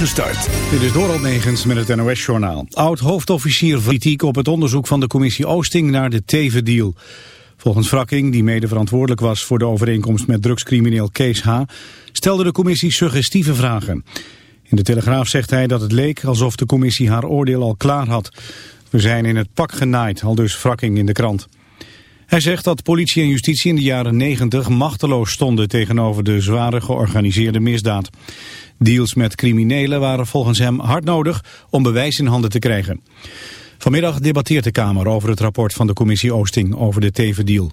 gestart. Dit is Doral Negens met het NOS-journaal. Oud-hoofdofficier kritiek op het onderzoek van de commissie Oosting naar de Teven-deal. Volgens Frakking, die mede verantwoordelijk was voor de overeenkomst met drugscrimineel Kees H., stelde de commissie suggestieve vragen. In de Telegraaf zegt hij dat het leek alsof de commissie haar oordeel al klaar had. We zijn in het pak genaaid, al dus in de krant. Hij zegt dat politie en justitie in de jaren 90 machteloos stonden tegenover de zware georganiseerde misdaad. Deals met criminelen waren volgens hem hard nodig om bewijs in handen te krijgen. Vanmiddag debatteert de Kamer over het rapport van de commissie Oosting over de Teven-deal.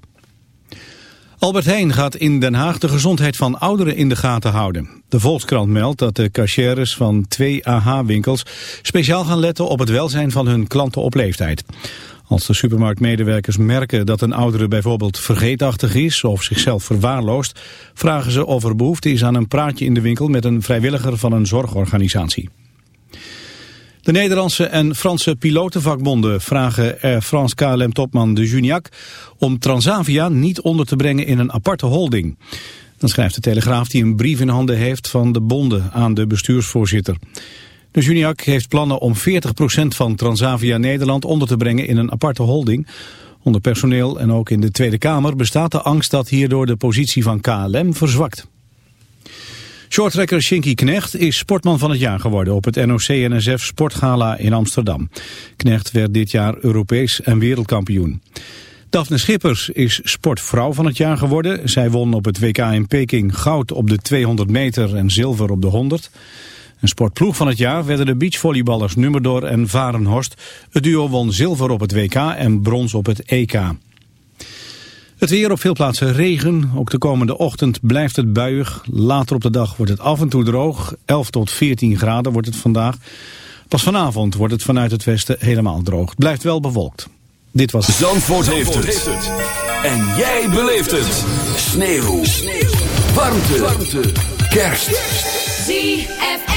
Albert Heijn gaat in Den Haag de gezondheid van ouderen in de gaten houden. De Volkskrant meldt dat de cashiers van twee AH-winkels speciaal gaan letten op het welzijn van hun klanten op leeftijd. Als de supermarktmedewerkers merken dat een oudere bijvoorbeeld vergeetachtig is of zichzelf verwaarloost, vragen ze of er behoefte is aan een praatje in de winkel met een vrijwilliger van een zorgorganisatie. De Nederlandse en Franse pilotenvakbonden vragen Air France KLM-topman de Juniac om Transavia niet onder te brengen in een aparte holding. Dan schrijft de Telegraaf die een brief in handen heeft van de bonden aan de bestuursvoorzitter. De Juniac heeft plannen om 40% van Transavia Nederland onder te brengen in een aparte holding. Onder personeel en ook in de Tweede Kamer bestaat de angst dat hierdoor de positie van KLM verzwakt. Shorttrekker Shinky Knecht is sportman van het jaar geworden op het NOC-NSF Sportgala in Amsterdam. Knecht werd dit jaar Europees en wereldkampioen. Daphne Schippers is sportvrouw van het jaar geworden. Zij won op het WK in Peking goud op de 200 meter en zilver op de 100. Een sportploeg van het jaar werden de beachvolleyballers Nummerdor en Varenhorst. Het duo won zilver op het WK en brons op het EK. Het weer op veel plaatsen regen. Ook de komende ochtend blijft het buiig. Later op de dag wordt het af en toe droog. 11 tot 14 graden wordt het vandaag. Pas vanavond wordt het vanuit het westen helemaal droog. Het blijft wel bewolkt. Dit was Zandvoort, heeft, het. En jij beleeft het. Sneeuw. Sneeuw. Warmte. Warmte. Kerst. ZFM.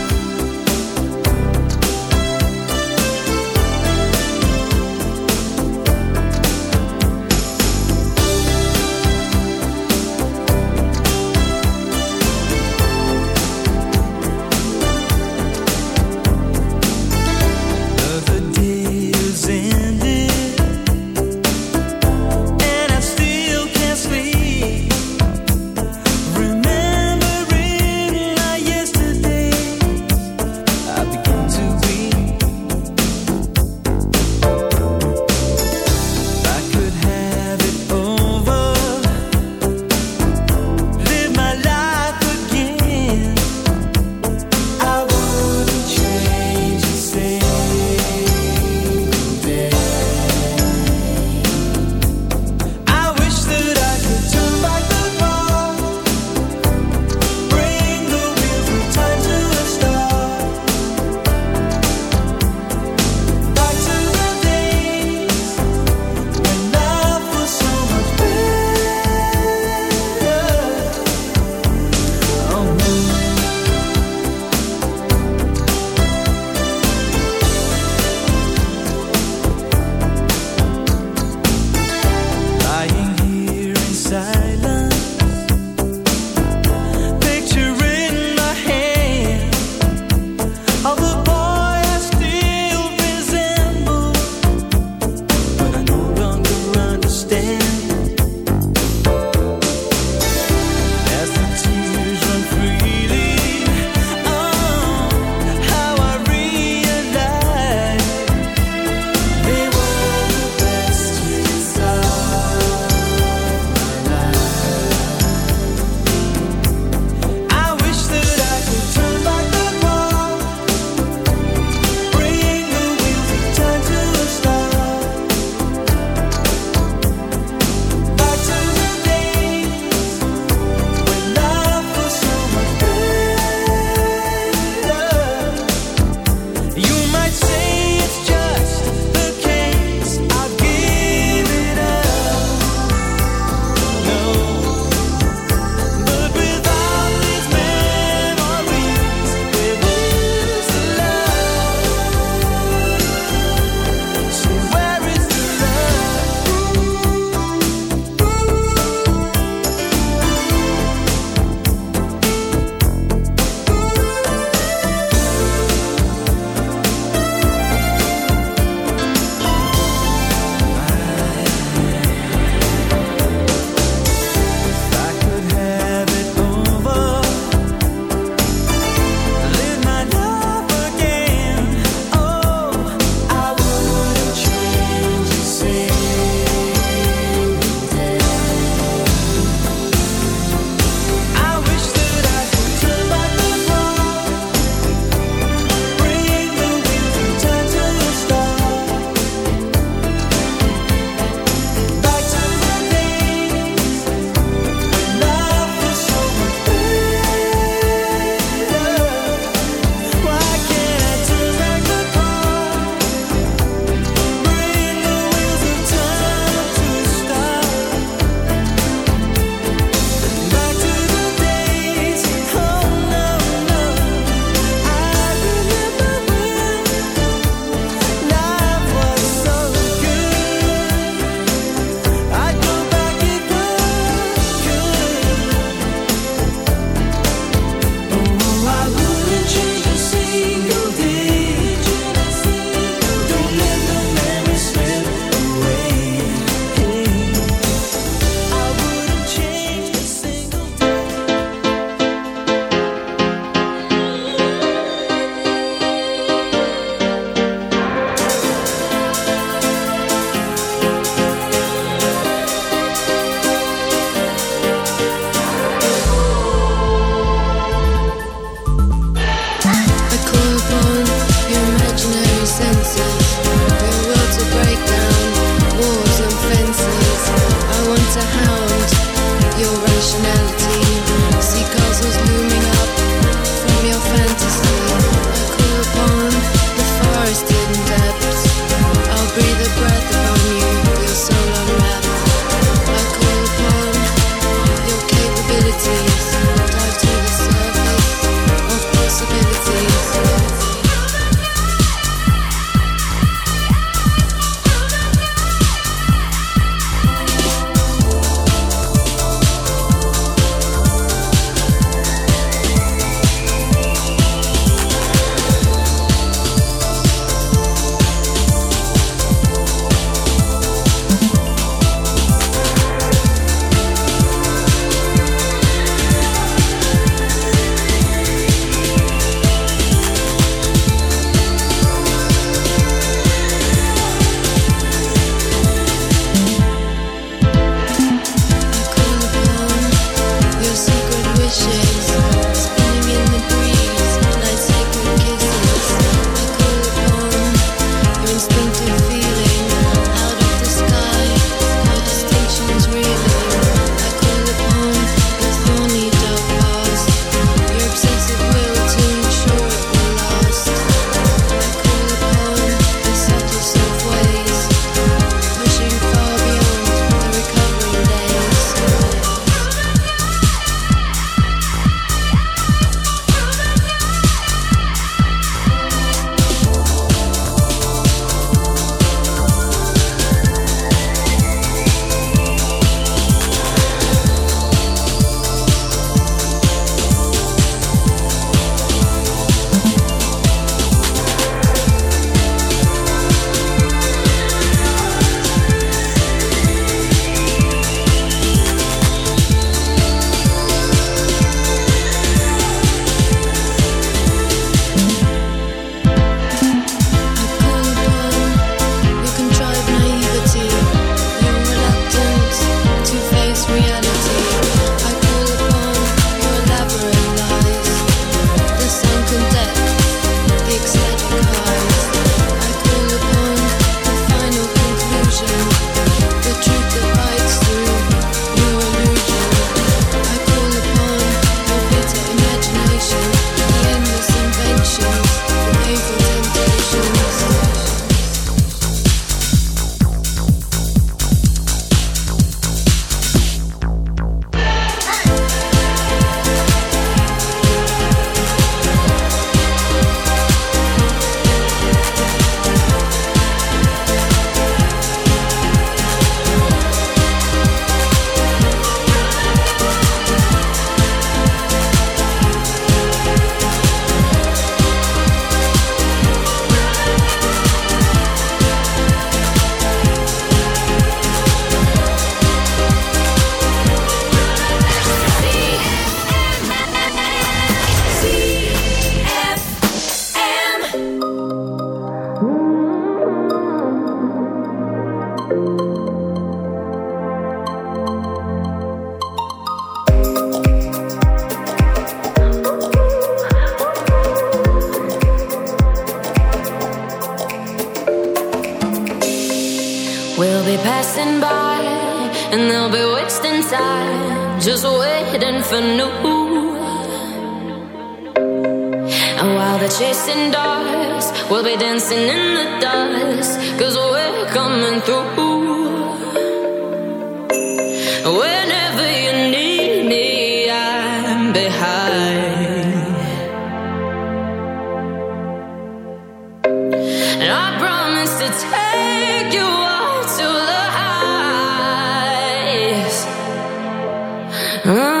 Oh.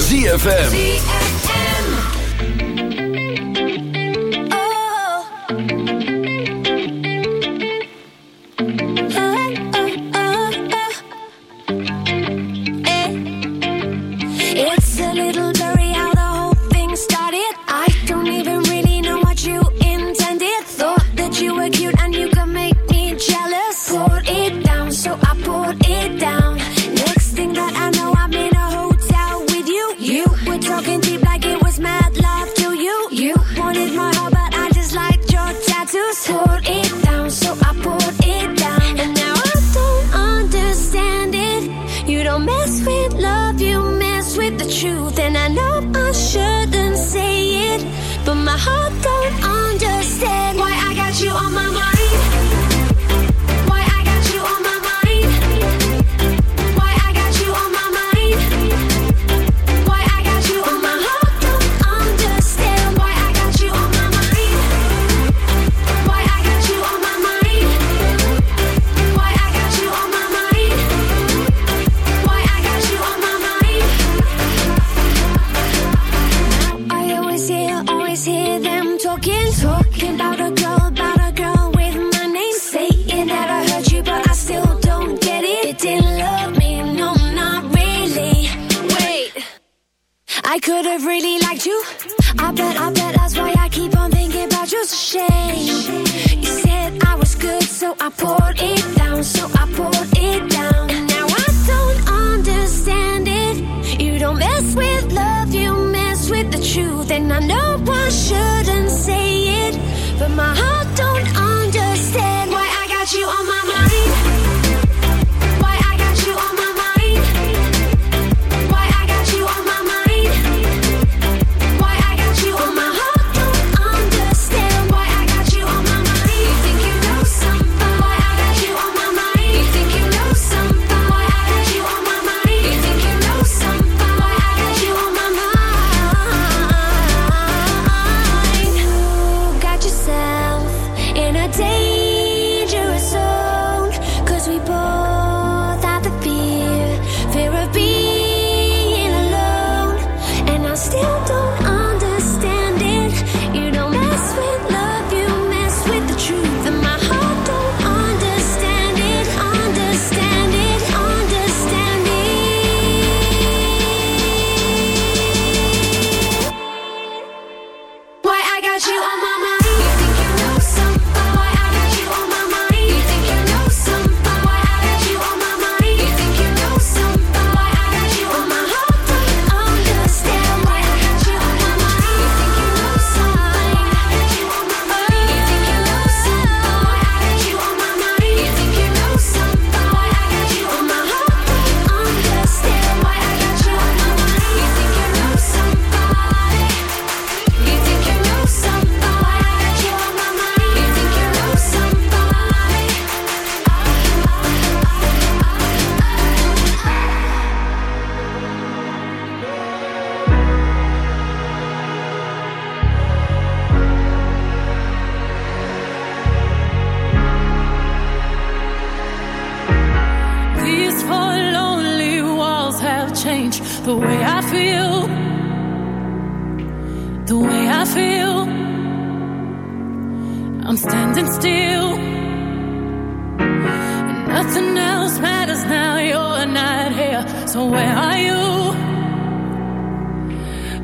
van ZFM. Oh. Oh, oh, eh. It's a little heart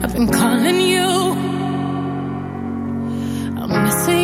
I've been calling you, I'm missing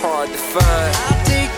hard to find.